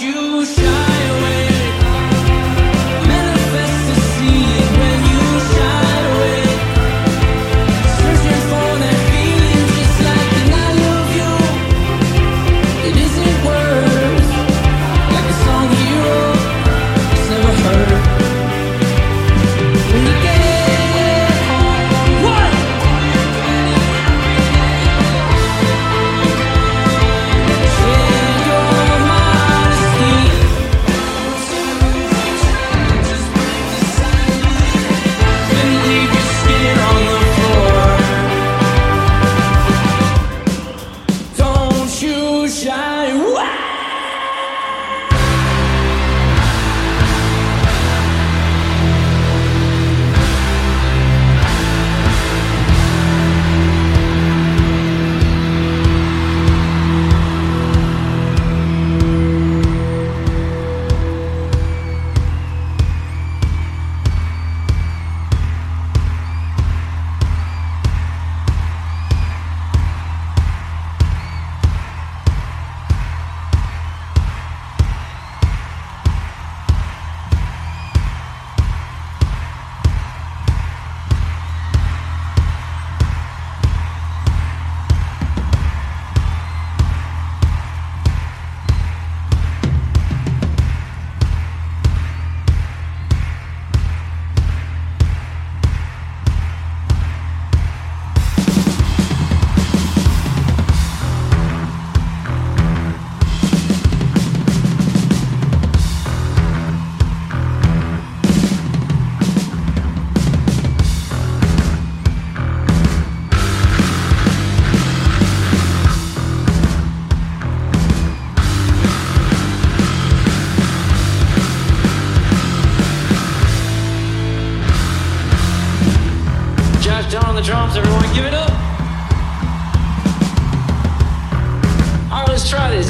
you shine shine. Wow!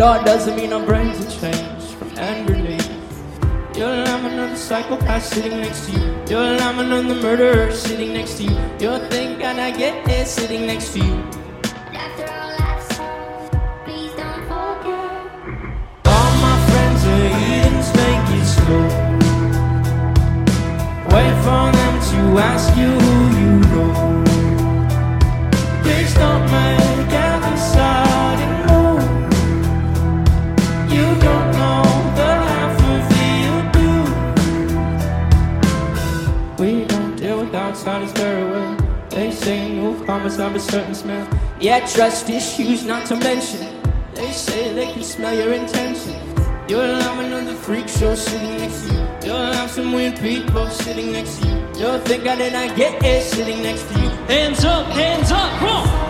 door doesn't mean our brains have changed from hand grenades. You'll have another psychopath sitting next to you. You'll have another murderer sitting next to you. You'll think and I get there sitting next to you. All my friends are heathens, make it. Wait for them to ask you Yeah, trust issues not to mention. They say they can smell your intention. You'll have another freak show sitting next to you. You'll have some weird people sitting next to you. You'll think I did not get it sitting next to you. Hands up, hands up, come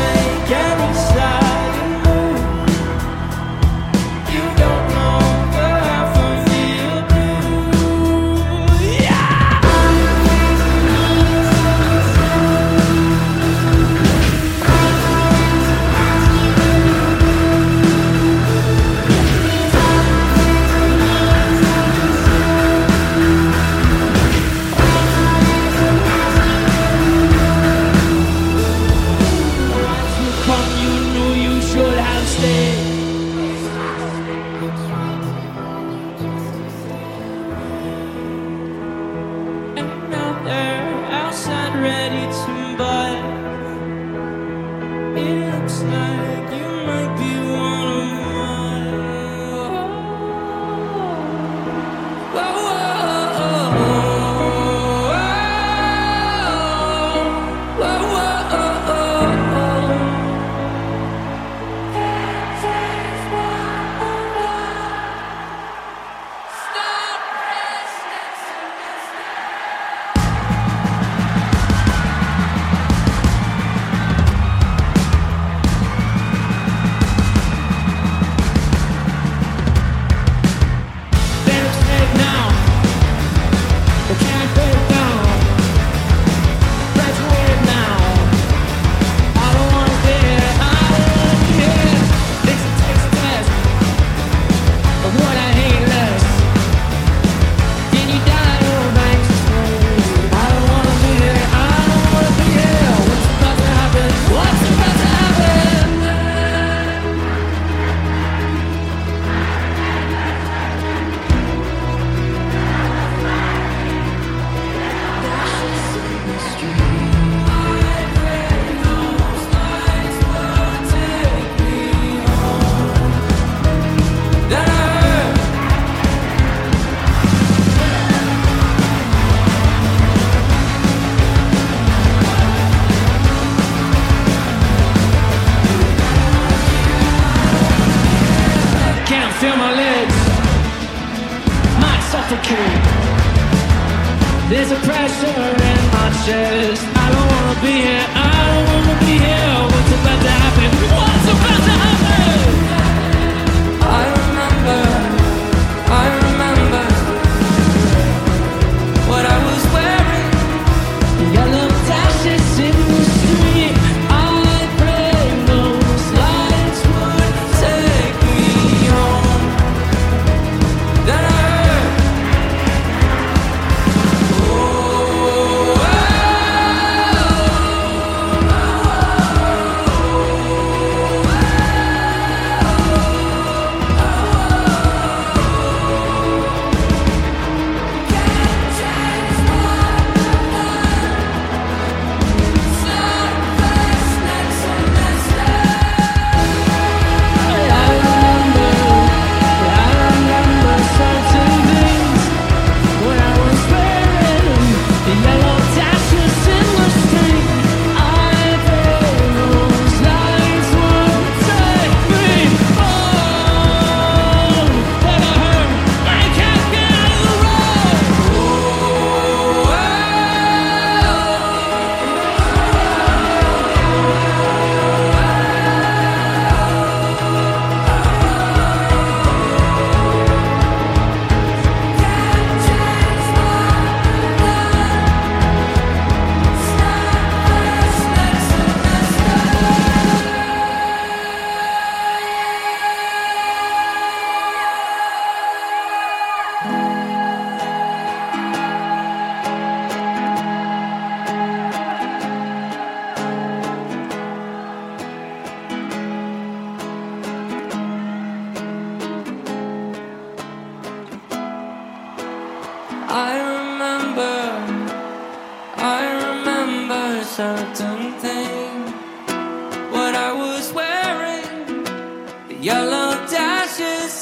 be here,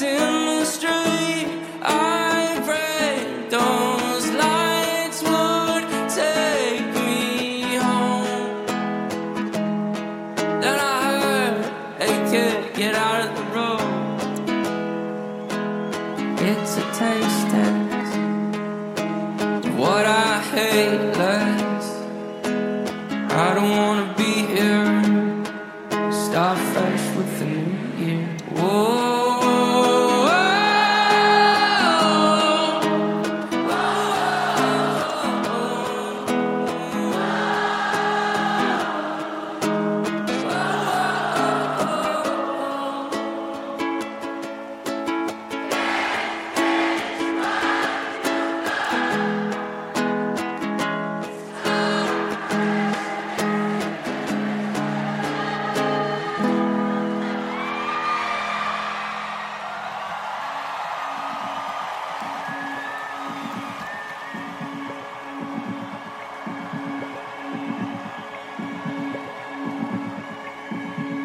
in